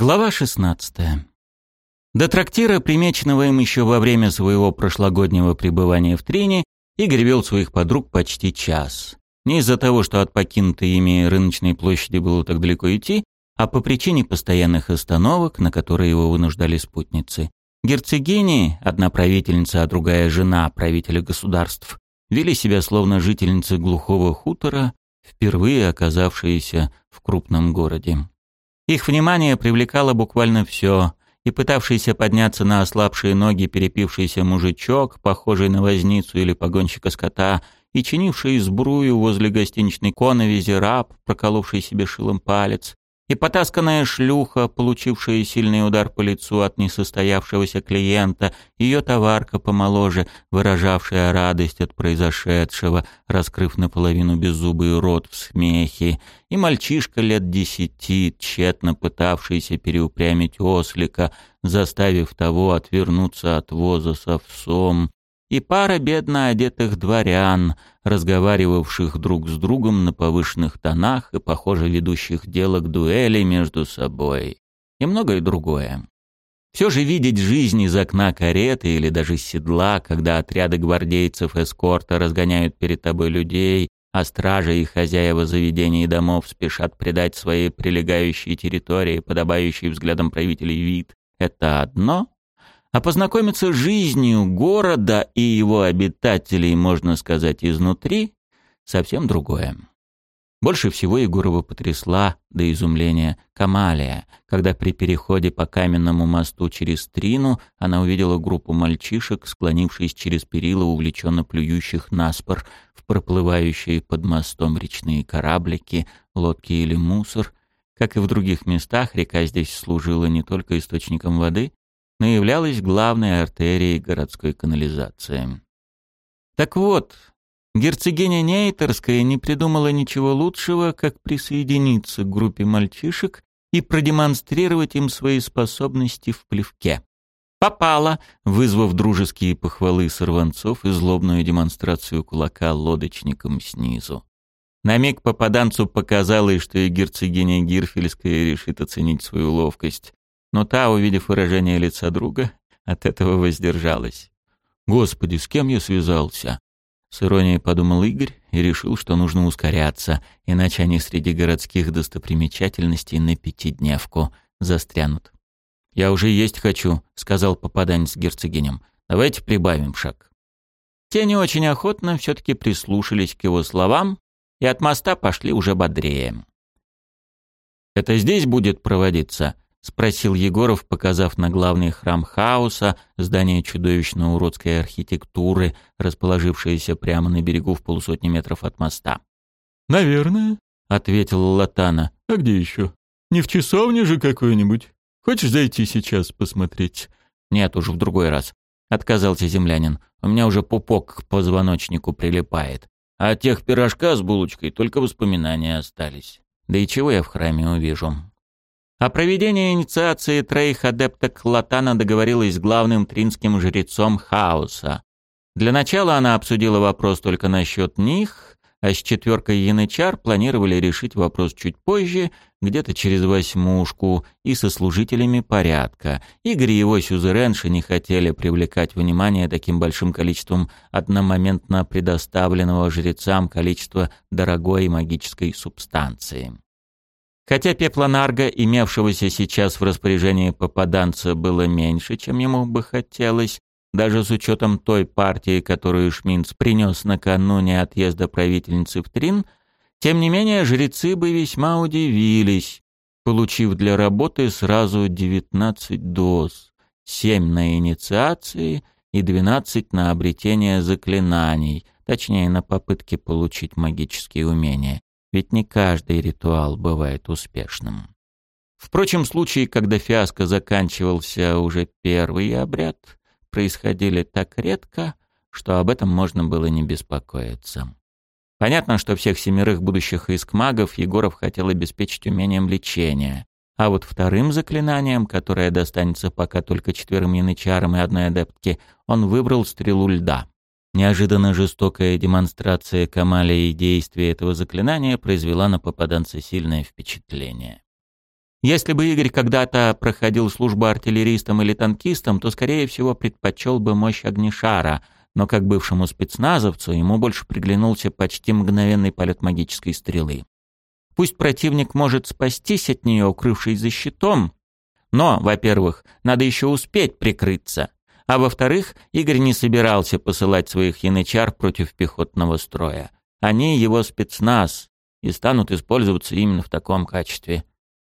Глава 16. До трактира, примеченного им еще во время своего прошлогоднего пребывания в Трине, Игорь вел своих подруг почти час. Не из-за того, что от покинутой ими рыночной площади было так далеко идти, а по причине постоянных остановок, на которые его вынуждали спутницы. Герцогини, одна правительница, а другая жена правителя государств, вели себя словно жительницы глухого хутора, впервые оказавшиеся в крупном городе. Их внимание привлекало буквально все, и пытавшийся подняться на ослабшие ноги перепившийся мужичок, похожий на возницу или погонщика скота, и чинивший сбрую возле гостиничной коновизи раб, проколовший себе шилом палец, и потасканная шлюха, получившая сильный удар по лицу от несостоявшегося клиента, ее товарка помоложе, выражавшая радость от произошедшего, раскрыв наполовину беззубый рот в смехе, и мальчишка лет десяти, тщетно пытавшийся переупрямить ослика, заставив того отвернуться от воза с овсом, и пара бедно одетых дворян, разговаривавших друг с другом на повышенных тонах и, похоже, ведущих дело к дуэли между собой, и многое другое. Все же видеть жизнь из окна кареты или даже седла, когда отряды гвардейцев эскорта разгоняют перед тобой людей, а стражи и хозяева заведений и домов спешат придать своей прилегающей территории, подобающий взглядом правителей вид, это одно — а познакомиться с жизнью города и его обитателей, можно сказать, изнутри, совсем другое. Больше всего Егорова потрясла до изумления Камалия, когда при переходе по каменному мосту через Трину она увидела группу мальчишек, склонившись через перила, увлеченно плюющих наспор в проплывающие под мостом речные кораблики, лодки или мусор. Как и в других местах, река здесь служила не только источником воды, но являлась главной артерией городской канализации. Так вот, герцогиня Нейтерская не придумала ничего лучшего, как присоединиться к группе мальчишек и продемонстрировать им свои способности в плевке. Попала, вызвав дружеские похвалы сорванцов и злобную демонстрацию кулака лодочникам снизу. На миг попаданцу показалось, что и герцогиня Гирфельская решит оценить свою ловкость но та, увидев выражение лица друга, от этого воздержалась. «Господи, с кем я связался?» С иронией подумал Игорь и решил, что нужно ускоряться, иначе они среди городских достопримечательностей на пятидневку застрянут. «Я уже есть хочу», — сказал попаданец герцогиням. «Давайте прибавим шаг». Те не очень охотно все-таки прислушались к его словам и от моста пошли уже бодрее. «Это здесь будет проводиться?» — спросил Егоров, показав на главный храм хаоса, здание чудовищно уродской архитектуры, расположившееся прямо на берегу в полусотни метров от моста. «Наверное», — ответил Латана. «А где еще? Не в часовне же какой-нибудь? Хочешь зайти сейчас посмотреть?» «Нет, уже в другой раз», — отказался землянин. «У меня уже пупок к позвоночнику прилипает. А от тех пирожка с булочкой только воспоминания остались. Да и чего я в храме увижу?» О проведении инициации троих адепток Латана договорилась с главным тринским жрецом Хаоса. Для начала она обсудила вопрос только насчет них, а с четверкой янычар планировали решить вопрос чуть позже, где-то через восьмушку, и со служителями порядка. Игорь и его сюзеренши не хотели привлекать внимание таким большим количеством одномоментно предоставленного жрецам количества дорогой магической субстанции. Хотя пепла нарга, имевшегося сейчас в распоряжении попаданца, было меньше, чем ему бы хотелось, даже с учетом той партии, которую Шминц принес накануне отъезда правительницы в Трин, тем не менее жрецы бы весьма удивились, получив для работы сразу 19 доз, 7 на инициации и 12 на обретение заклинаний, точнее на попытки получить магические умения ведь не каждый ритуал бывает успешным. Впрочем, случаи, когда фиаско заканчивался уже первый обряд, происходили так редко, что об этом можно было не беспокоиться. Понятно, что всех семерых будущих искмагов Егоров хотел обеспечить умением лечения, а вот вторым заклинанием, которое достанется пока только четверым янычарам и одной адептке, он выбрал стрелу льда. Неожиданно жестокая демонстрация Камалии действия этого заклинания произвела на попаданца сильное впечатление. Если бы Игорь когда-то проходил службу артиллеристом или танкистом, то, скорее всего, предпочел бы мощь огнешара, но как бывшему спецназовцу ему больше приглянулся почти мгновенный полет магической стрелы. Пусть противник может спастись от нее, укрывшись за щитом, но, во-первых, надо еще успеть прикрыться, а во-вторых, Игорь не собирался посылать своих янычар против пехотного строя. Они его спецназ и станут использоваться именно в таком качестве.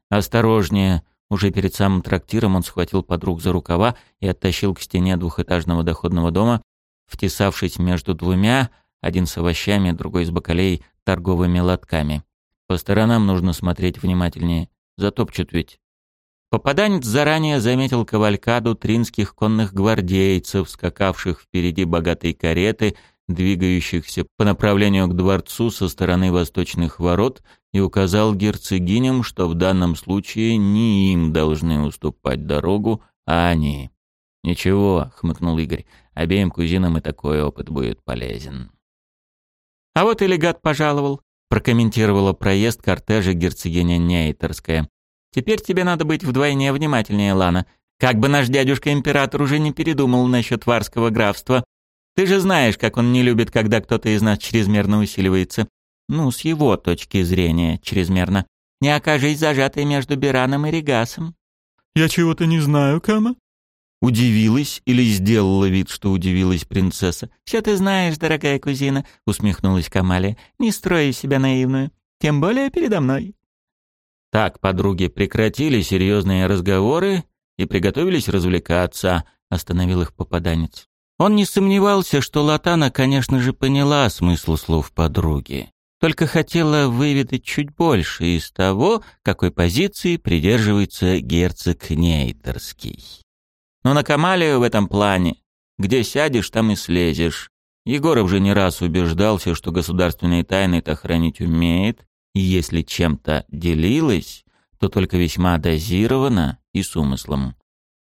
«Осторожнее!» Уже перед самым трактиром он схватил подруг за рукава и оттащил к стене двухэтажного доходного дома, втесавшись между двумя, один с овощами, другой с бакалей, торговыми лотками. По сторонам нужно смотреть внимательнее. Затопчут ведь. Попаданец заранее заметил кавалькаду тринских конных гвардейцев, скакавших впереди богатой кареты двигающихся по направлению к дворцу со стороны восточных ворот, и указал герцогиням, что в данном случае не им должны уступать дорогу, а они. «Ничего», — хмыкнул Игорь, — «обеим кузинам и такой опыт будет полезен». «А вот и легат пожаловал», — прокомментировала проезд кортежа герцогиня Нейтерская. «Теперь тебе надо быть вдвойне внимательнее, Лана. Как бы наш дядюшка-император уже не передумал насчет варского графства, ты же знаешь, как он не любит, когда кто-то из нас чрезмерно усиливается. Ну, с его точки зрения, чрезмерно. Не окажись зажатой между Бираном и Регасом. «Я чего-то не знаю, Кама». Удивилась или сделала вид, что удивилась принцесса? «Все ты знаешь, дорогая кузина», — усмехнулась Камалия. «Не строй из себя наивную. Тем более передо мной». Так подруги прекратили серьезные разговоры и приготовились развлекаться, остановил их попаданец. Он не сомневался, что Латана, конечно же, поняла смысл слов подруги, только хотела выведать чуть больше из того, какой позиции придерживается герцог Нейтерский. Но на Камалию в этом плане, где сядешь, там и слезешь. Егоров же не раз убеждался, что государственные тайны-то хранить умеет, и если чем-то делилась, то только весьма дозированно и с умыслом.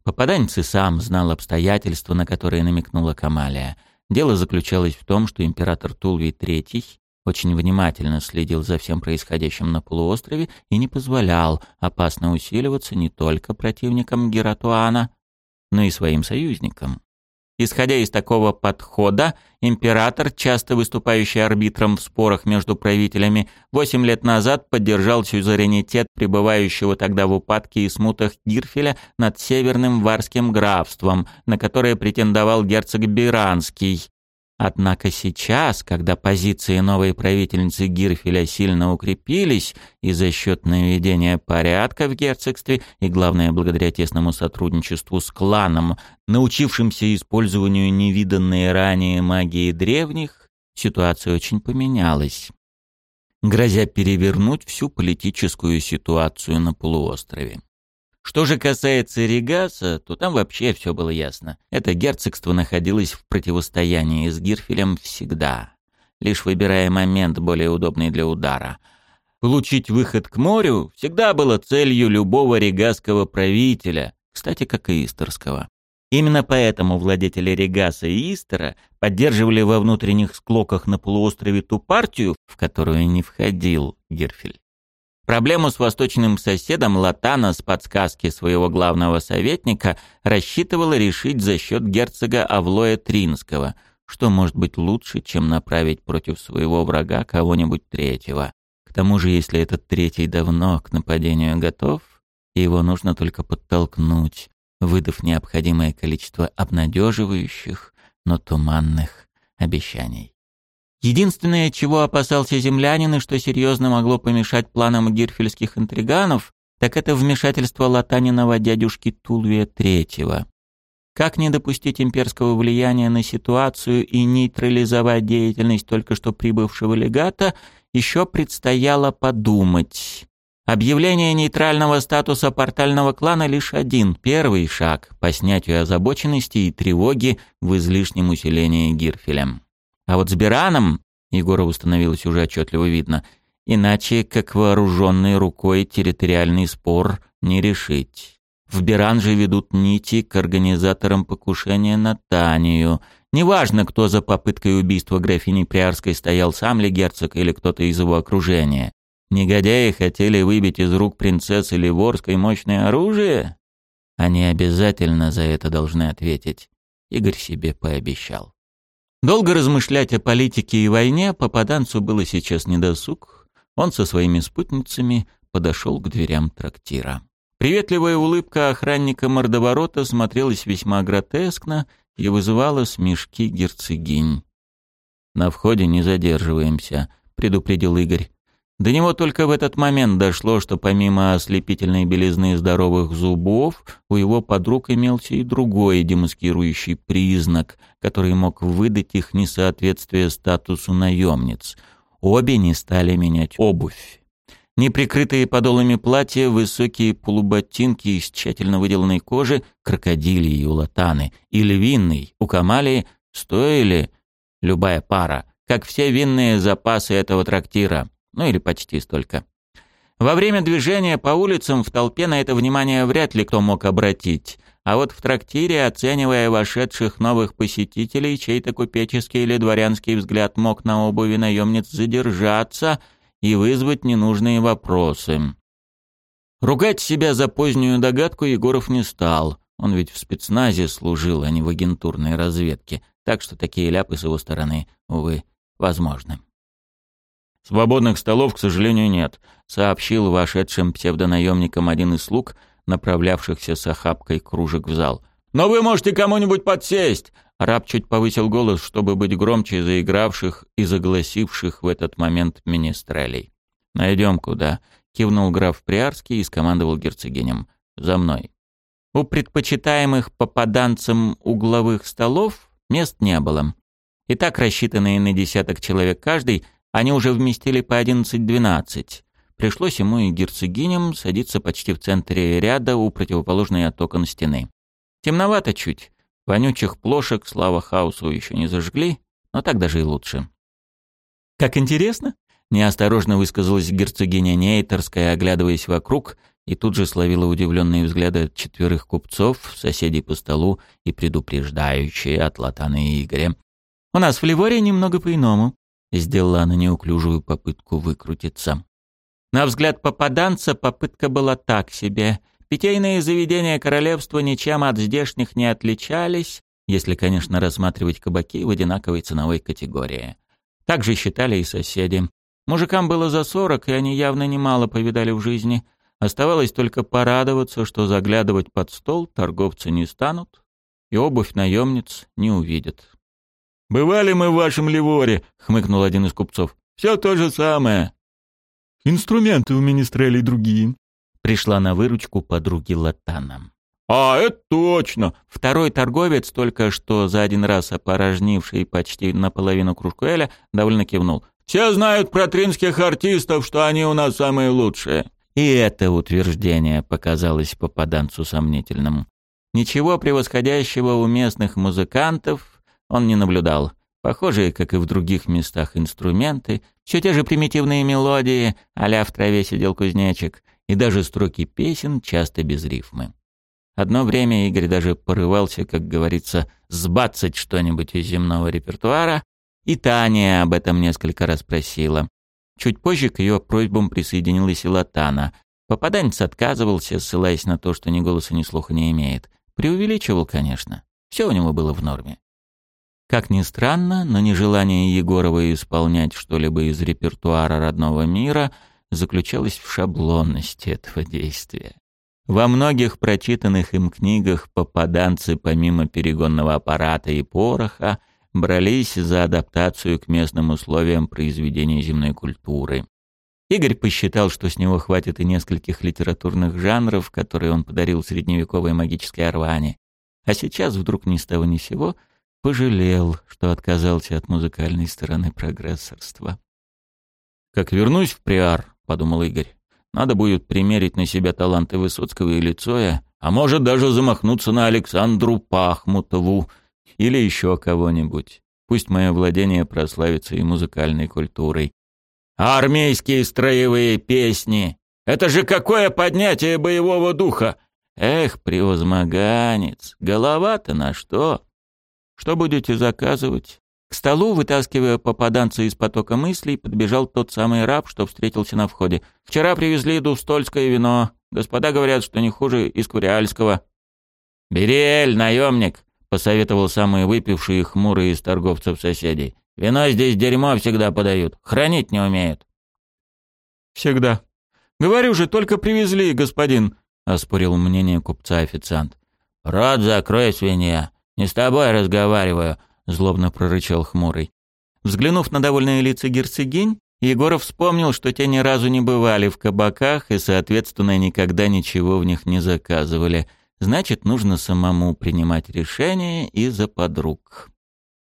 Попаданец и сам знал обстоятельства, на которые намекнула Камалия. Дело заключалось в том, что император Тулвий III очень внимательно следил за всем происходящим на полуострове и не позволял опасно усиливаться не только противникам Гератуана, но и своим союзникам. Исходя из такого подхода, император, часто выступающий арбитром в спорах между правителями, восемь лет назад поддержал сюзеренитет пребывающего тогда в упадке и смутах Гирфеля над Северным Варским графством, на которое претендовал герцог Биранский, Однако сейчас, когда позиции новой правительницы Гирфеля сильно укрепились и за счет наведения порядка в герцогстве, и главное благодаря тесному сотрудничеству с кланом, научившимся использованию невиданной ранее магии древних, ситуация очень поменялась, грозя перевернуть всю политическую ситуацию на полуострове. Что же касается Регаса, то там вообще все было ясно. Это герцогство находилось в противостоянии с Гирфелем всегда, лишь выбирая момент более удобный для удара. Получить выход к морю всегда было целью любого регасского правителя, кстати, как и истерского. Именно поэтому владетели Регаса и Истера поддерживали во внутренних склоках на полуострове ту партию, в которую не входил Гирфель. Проблему с восточным соседом Латана с подсказки своего главного советника рассчитывала решить за счет герцога Авлоя Тринского, что может быть лучше, чем направить против своего врага кого-нибудь третьего. К тому же, если этот третий давно к нападению готов, его нужно только подтолкнуть, выдав необходимое количество обнадеживающих, но туманных обещаний. Единственное, чего опасался землянин и что серьезно могло помешать планам гирфельских интриганов, так это вмешательство латаниного дядюшки Тулвия III. Как не допустить имперского влияния на ситуацию и нейтрализовать деятельность только что прибывшего легата, еще предстояло подумать. Объявление нейтрального статуса портального клана лишь один, первый шаг по снятию озабоченности и тревоги в излишнем усилении Гирфелем. А вот с Бираном, Егорову становилось уже отчетливо видно, иначе как вооруженной рукой территориальный спор не решить. В Биран же ведут нити к организаторам покушения на Танию. Неважно, кто за попыткой убийства графини Приарской стоял, сам ли герцог или кто-то из его окружения. Негодяи хотели выбить из рук принцессы Ливорской мощное оружие? Они обязательно за это должны ответить. Игорь себе пообещал. Долго размышлять о политике и войне попаданцу было сейчас недосуг. Он со своими спутницами подошел к дверям трактира. Приветливая улыбка охранника мордоворота смотрелась весьма гротескно и вызывала смешки герцогинь. «На входе не задерживаемся», — предупредил Игорь. До него только в этот момент дошло, что помимо ослепительной белизны здоровых зубов, у его подруг имелся и другой демаскирующий признак, который мог выдать их несоответствие статусу наемниц. Обе не стали менять обувь. Неприкрытые подолами платья, высокие полуботинки из тщательно выделанной кожи, крокодилии и латаны, и львиный у Камалии стоили, любая пара, как все винные запасы этого трактира — ну или почти столько. Во время движения по улицам в толпе на это внимание вряд ли кто мог обратить, а вот в трактире, оценивая вошедших новых посетителей, чей-то купеческий или дворянский взгляд мог на обуви наемниц задержаться и вызвать ненужные вопросы. Ругать себя за позднюю догадку Егоров не стал. Он ведь в спецназе служил, а не в агентурной разведке, так что такие ляпы с его стороны, увы, возможны. «Свободных столов, к сожалению, нет», — сообщил вошедшим псевдонаемникам один из слуг, направлявшихся с охапкой кружек в зал. «Но вы можете кому-нибудь подсесть!» Раб чуть повысил голос, чтобы быть громче заигравших и загласивших в этот момент министрелей. «Найдем куда», — кивнул граф Приарский и скомандовал герцогиням. «За мной». У предпочитаемых попаданцам угловых столов мест не было. И так рассчитанные на десяток человек каждый — они уже вместили по 11-12. Пришлось ему и герцогиням садиться почти в центре ряда у противоположной от окон стены. Темновато чуть. Вонючих плошек слава хаосу еще не зажгли, но так даже и лучше. «Как интересно!» — неосторожно высказалась герцогиня Нейтерская, оглядываясь вокруг, и тут же словила удивленные взгляды четверых купцов, соседей по столу и предупреждающие от Латана и Игоря. «У нас в Ливоре немного по-иному. Сделала она неуклюжую попытку выкрутиться. На взгляд попаданца попытка была так себе. Питейные заведения королевства ничем от здешних не отличались, если, конечно, рассматривать кабаки в одинаковой ценовой категории. Так же считали и соседи. Мужикам было за сорок, и они явно немало повидали в жизни. Оставалось только порадоваться, что заглядывать под стол торговцы не станут, и обувь наемниц не увидят. «Бывали мы в вашем Ливоре», — хмыкнул один из купцов. «Все то же самое». «Инструменты у министрелей другие», — пришла на выручку подруги Латана. «А, это точно!» Второй торговец, только что за один раз опорожнивший почти наполовину кружку Эля, довольно кивнул. «Все знают про тринских артистов, что они у нас самые лучшие». И это утверждение показалось попаданцу сомнительным. Ничего превосходящего у местных музыкантов он не наблюдал. Похожие, как и в других местах, инструменты, все те же примитивные мелодии, а в траве сидел кузнечик, и даже строки песен часто без рифмы. Одно время Игорь даже порывался, как говорится, сбацать что-нибудь из земного репертуара, и Таня об этом несколько раз просила. Чуть позже к ее просьбам присоединилась и Латана. Попаданец отказывался, ссылаясь на то, что ни голоса, ни слуха не имеет. Преувеличивал, конечно. Все у него было в норме. Как ни странно, но нежелание Егорова исполнять что-либо из репертуара родного мира заключалось в шаблонности этого действия. Во многих прочитанных им книгах попаданцы помимо перегонного аппарата и пороха брались за адаптацию к местным условиям произведения земной культуры. Игорь посчитал, что с него хватит и нескольких литературных жанров, которые он подарил средневековой магической Орване. А сейчас вдруг ни с того ни сего — пожалел, что отказался от музыкальной стороны прогрессорства. «Как вернусь в Приар», — подумал Игорь, — «надо будет примерить на себя таланты Высоцкого или Цоя, а может даже замахнуться на Александру Пахмутову или еще кого-нибудь. Пусть мое владение прославится и музыкальной культурой. А армейские строевые песни! Это же какое поднятие боевого духа! Эх, превозмоганец, голова-то на что? Что будете заказывать? столу, вытаскивая попаданца из потока мыслей, подбежал тот самый раб, что встретился на входе. «Вчера привезли дустольское вино. Господа говорят, что не хуже искуриальского». «Бери эль, наемник», — посоветовал самый выпивший и хмурый из торговцев соседей. «Вино здесь дерьмо всегда подают. Хранить не умеют». «Всегда. Говорю же, только привезли, господин», — оспорил мнение купца официант. «Рот закрой, свинья. Не с тобой разговариваю», — злобно прорычал хмурый. Взглянув на довольные лица герцогинь, Егоров вспомнил, что те ни разу не бывали в кабаках и, соответственно, никогда ничего в них не заказывали. Значит, нужно самому принимать решения и за подруг.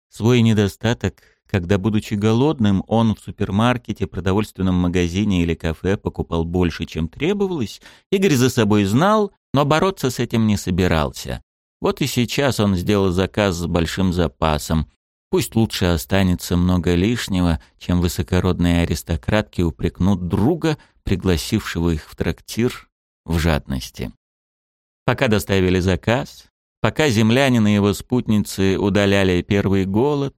Свой недостаток, когда, будучи голодным, он в супермаркете, продовольственном магазине или кафе покупал больше, чем требовалось, Игорь за собой знал, но бороться с этим не собирался. Вот и сейчас он сделал заказ с большим запасом. Пусть лучше останется много лишнего, чем высокородные аристократки упрекнут друга, пригласившего их в трактир, в жадности. Пока доставили заказ, пока землянин и его спутницы удаляли первый голод,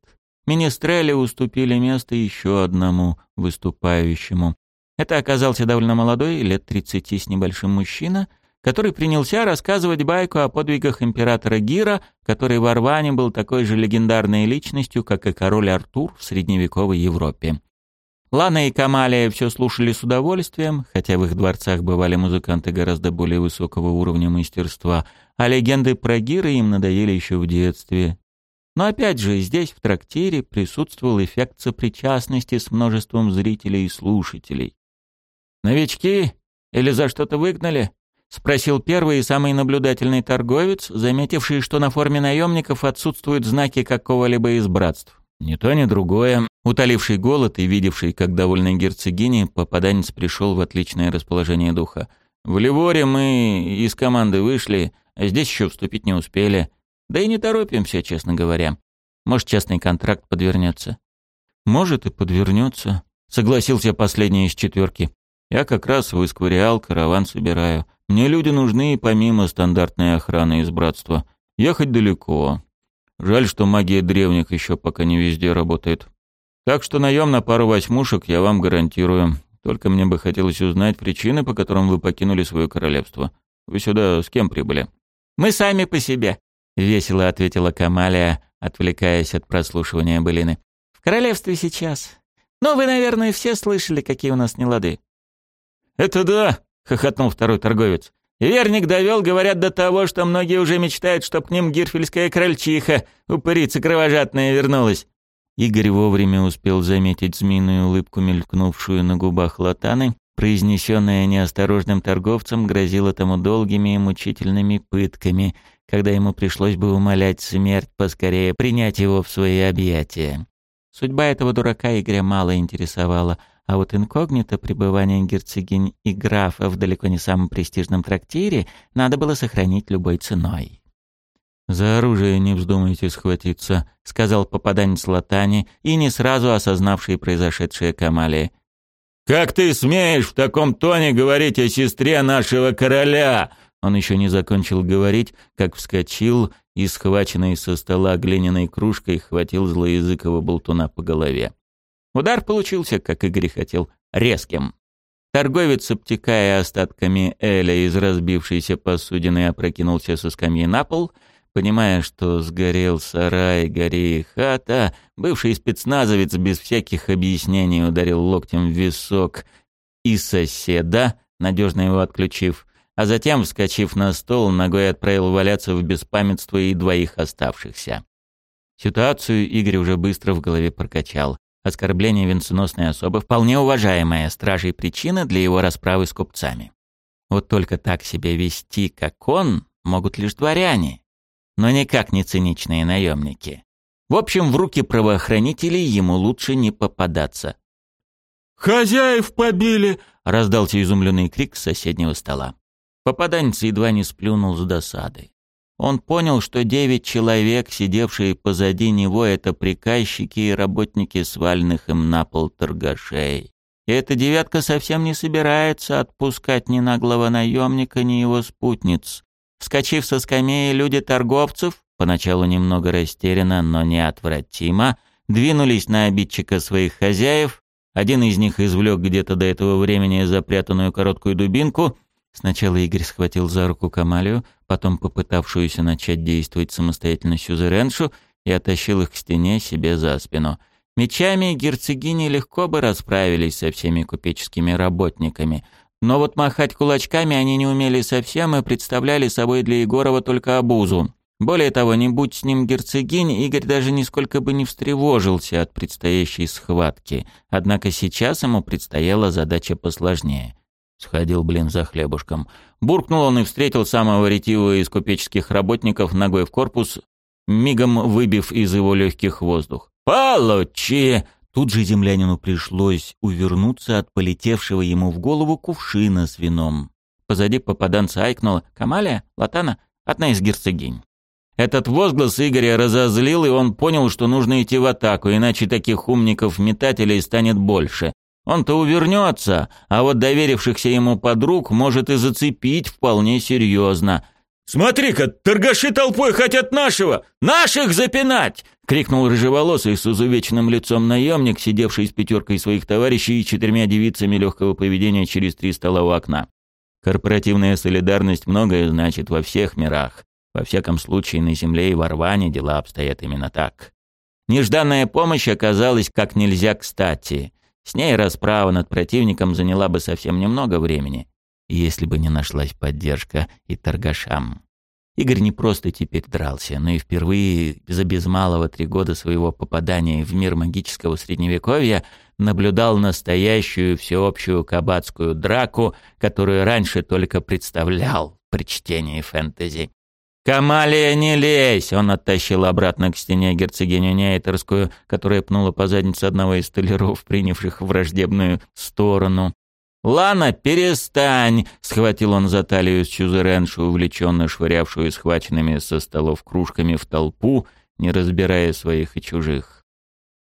министрели уступили место еще одному выступающему. Это оказался довольно молодой, лет тридцати с небольшим мужчина — который принялся рассказывать байку о подвигах императора Гира, который в Орване был такой же легендарной личностью, как и король Артур в средневековой Европе. Лана и Камалия все слушали с удовольствием, хотя в их дворцах бывали музыканты гораздо более высокого уровня мастерства, а легенды про Гира им надоели еще в детстве. Но опять же, здесь, в трактире, присутствовал эффект сопричастности с множеством зрителей и слушателей. «Новички? Или за что-то выгнали?» — спросил первый и самый наблюдательный торговец, заметивший, что на форме наемников отсутствуют знаки какого-либо из братств. Ни то, ни другое. Утоливший голод и видевший, как довольной герцогини, попаданец пришел в отличное расположение духа. «В Ливоре мы из команды вышли, а здесь еще вступить не успели. Да и не торопимся, честно говоря. Может, частный контракт подвернется». «Может, и подвернется», — согласился последний из четверки. «Я как раз в Исквариал караван собираю. Мне люди нужны помимо стандартной охраны из братства. Ехать далеко. Жаль, что магия древних еще пока не везде работает. Так что наем на пару восьмушек я вам гарантирую. Только мне бы хотелось узнать причины, по которым вы покинули свое королевство. Вы сюда с кем прибыли? Мы сами по себе, весело ответила Камалия, отвлекаясь от прослушивания былины. В королевстве сейчас. Но вы, наверное, все слышали, какие у нас нелады. Это да, — хохотнул второй торговец. «Верник довел, говорят, до того, что многие уже мечтают, чтоб к ним гирфельская крольчиха, упырица кровожадная, вернулась». Игорь вовремя успел заметить змеиную улыбку, мелькнувшую на губах Латаны, произнесенная неосторожным торговцем, грозила тому долгими и мучительными пытками, когда ему пришлось бы умолять смерть поскорее принять его в свои объятия. Судьба этого дурака Игоря мало интересовала, а вот инкогнито пребывание герцогинь и графа в далеко не самом престижном трактире надо было сохранить любой ценой. «За оружие не вздумайте схватиться», — сказал попаданец Латани и не сразу осознавший произошедшее Камалия. «Как ты смеешь в таком тоне говорить о сестре нашего короля?» Он еще не закончил говорить, как вскочил и, схваченный со стола глиняной кружкой, хватил злоязыкого болтуна по голове. Удар получился, как Игорь хотел, резким. Торговец, обтекая остатками Эля из разбившейся посудины, опрокинулся со скамьи на пол, понимая, что сгорел сарай, гори и хата, бывший спецназовец без всяких объяснений ударил локтем в висок и соседа, надежно его отключив, а затем, вскочив на стол, ногой отправил валяться в беспамятство и двоих оставшихся. Ситуацию Игорь уже быстро в голове прокачал. Оскорбление венценосной особы – вполне уважаемая стражей причина для его расправы с купцами. Вот только так себя вести, как он, могут лишь дворяне, но никак не циничные наемники. В общем, в руки правоохранителей ему лучше не попадаться. «Хозяев побили!» — раздался изумленный крик с соседнего стола. Попаданец едва не сплюнул с досады. Он понял, что девять человек, сидевшие позади него, это приказчики и работники свальных им на пол торгашей. И эта девятка совсем не собирается отпускать ни наглого наемника, ни его спутниц. Вскочив со скамеи, люди торговцев, поначалу немного растерянно, но неотвратимо, двинулись на обидчика своих хозяев. Один из них извлек где-то до этого времени запрятанную короткую дубинку. Сначала Игорь схватил за руку Камалию, потом попытавшуюся начать действовать самостоятельно Сюзереншу, и оттащил их к стене себе за спину. Мечами герцогини легко бы расправились со всеми купеческими работниками, но вот махать кулачками они не умели совсем и представляли собой для Егорова только обузу. Более того, не будь с ним герцогинь, Игорь даже нисколько бы не встревожился от предстоящей схватки. Однако сейчас ему предстояла задача посложнее. Сходил, блин, за хлебушком. Буркнул он и встретил самого ретивого из купеческих работников ногой в корпус, мигом выбив из его легких воздух. «Получи!» Тут же землянину пришлось увернуться от полетевшего ему в голову кувшина с вином. Позади попаданца айкнула «Камалия? Латана? Одна из герцогинь». Этот возглас Игоря разозлил, и он понял, что нужно идти в атаку, иначе таких умников-метателей станет больше. Он-то увернется, а вот доверившихся ему подруг может и зацепить вполне серьезно. «Смотри-ка, торгаши толпой хотят нашего! Наших запинать!» — крикнул рыжеволосый с изувеченным лицом наемник, сидевший с пятеркой своих товарищей и четырьмя девицами легкого поведения через три стола у окна. Корпоративная солидарность многое значит во всех мирах. Во всяком случае, на Земле и в Орване дела обстоят именно так. Нежданная помощь оказалась как нельзя кстати. С ней расправа над противником заняла бы совсем немного времени, если бы не нашлась поддержка и торгашам. Игорь не просто теперь дрался, но и впервые за без малого три года своего попадания в мир магического средневековья наблюдал настоящую всеобщую кабацкую драку, которую раньше только представлял при чтении фэнтези. «Камалия, не лезь!» Он оттащил обратно к стене герцогиню Нейтерскую, которая пнула по заднице одного из столяров, принявших враждебную сторону. «Лана, перестань!» — схватил он за талию Чузереншу, увлеченно швырявшую схваченными со столов кружками в толпу, не разбирая своих и чужих.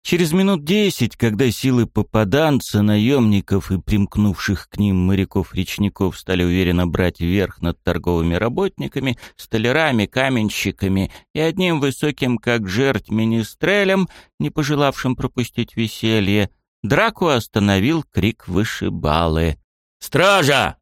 Через минут десять, когда силы попаданца, наемников и примкнувших к ним моряков-речников стали уверенно брать верх над торговыми работниками, столярами, каменщиками и одним высоким, как жерть, министрелем, не пожелавшим пропустить веселье, драку остановил крик вышибалы. «Стража!»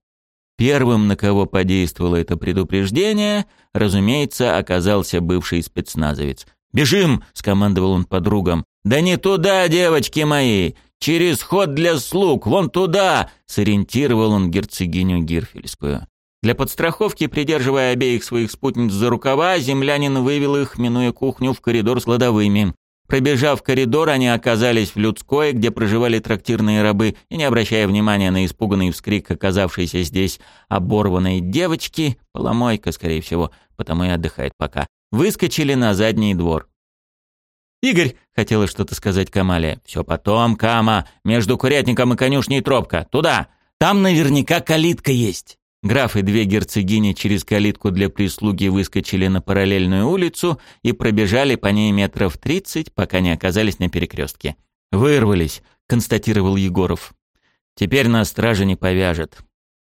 Первым, на кого подействовало это предупреждение, разумеется, оказался бывший спецназовец. «Бежим!» — скомандовал он подругам. «Да не туда, девочки мои! Через ход для слуг, вон туда!» — сориентировал он герцогиню Гирфельскую. Для подстраховки, придерживая обеих своих спутниц за рукава, землянин вывел их, минуя кухню, в коридор с кладовыми. Пробежав коридор, они оказались в людской, где проживали трактирные рабы, и, не обращая внимания на испуганный вскрик оказавшейся здесь оборванной девочки, поломойка, скорее всего, потому и отдыхает пока, выскочили на задний двор. «Игорь!» — хотела что-то сказать Камале. «Все потом, Кама. Между курятником и конюшней тропка. Туда! Там наверняка калитка есть!» Граф и две герцогини через калитку для прислуги выскочили на параллельную улицу и пробежали по ней метров тридцать, пока не оказались на перекрестке. «Вырвались», — констатировал Егоров. «Теперь нас стража не повяжет».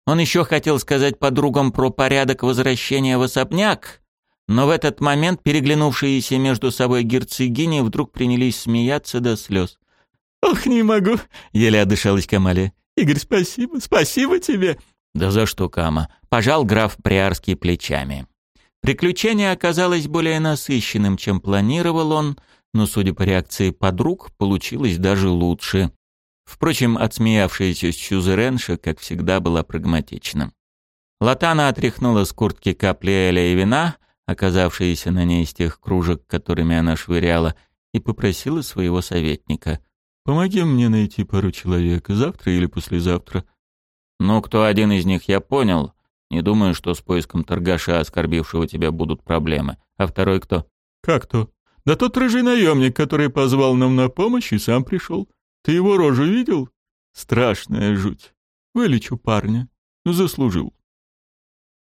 Он еще хотел сказать подругам про порядок возвращения в особняк, но в этот момент переглянувшиеся между собой герцогини вдруг принялись смеяться до слез. «Ох, не могу!» — еле отдышалась Камалия. «Игорь, спасибо, спасибо тебе!» «Да за что, Кама?» — пожал граф Приарский плечами. Приключение оказалось более насыщенным, чем планировал он, но, судя по реакции подруг, получилось даже лучше. Впрочем, отсмеявшаяся Сюзеренша, как всегда, была прагматична. Латана отряхнула с куртки капли эля и вина, оказавшиеся на ней из тех кружек, которыми она швыряла, и попросила своего советника. «Помоги мне найти пару человек, завтра или послезавтра». «Ну, кто один из них, я понял. Не думаю, что с поиском торгаша, оскорбившего тебя, будут проблемы. А второй кто?» «Как кто? Да тот рыжий наемник, который позвал нам на помощь и сам пришел. Ты его рожу видел? Страшная жуть. Вылечу парня. Заслужил».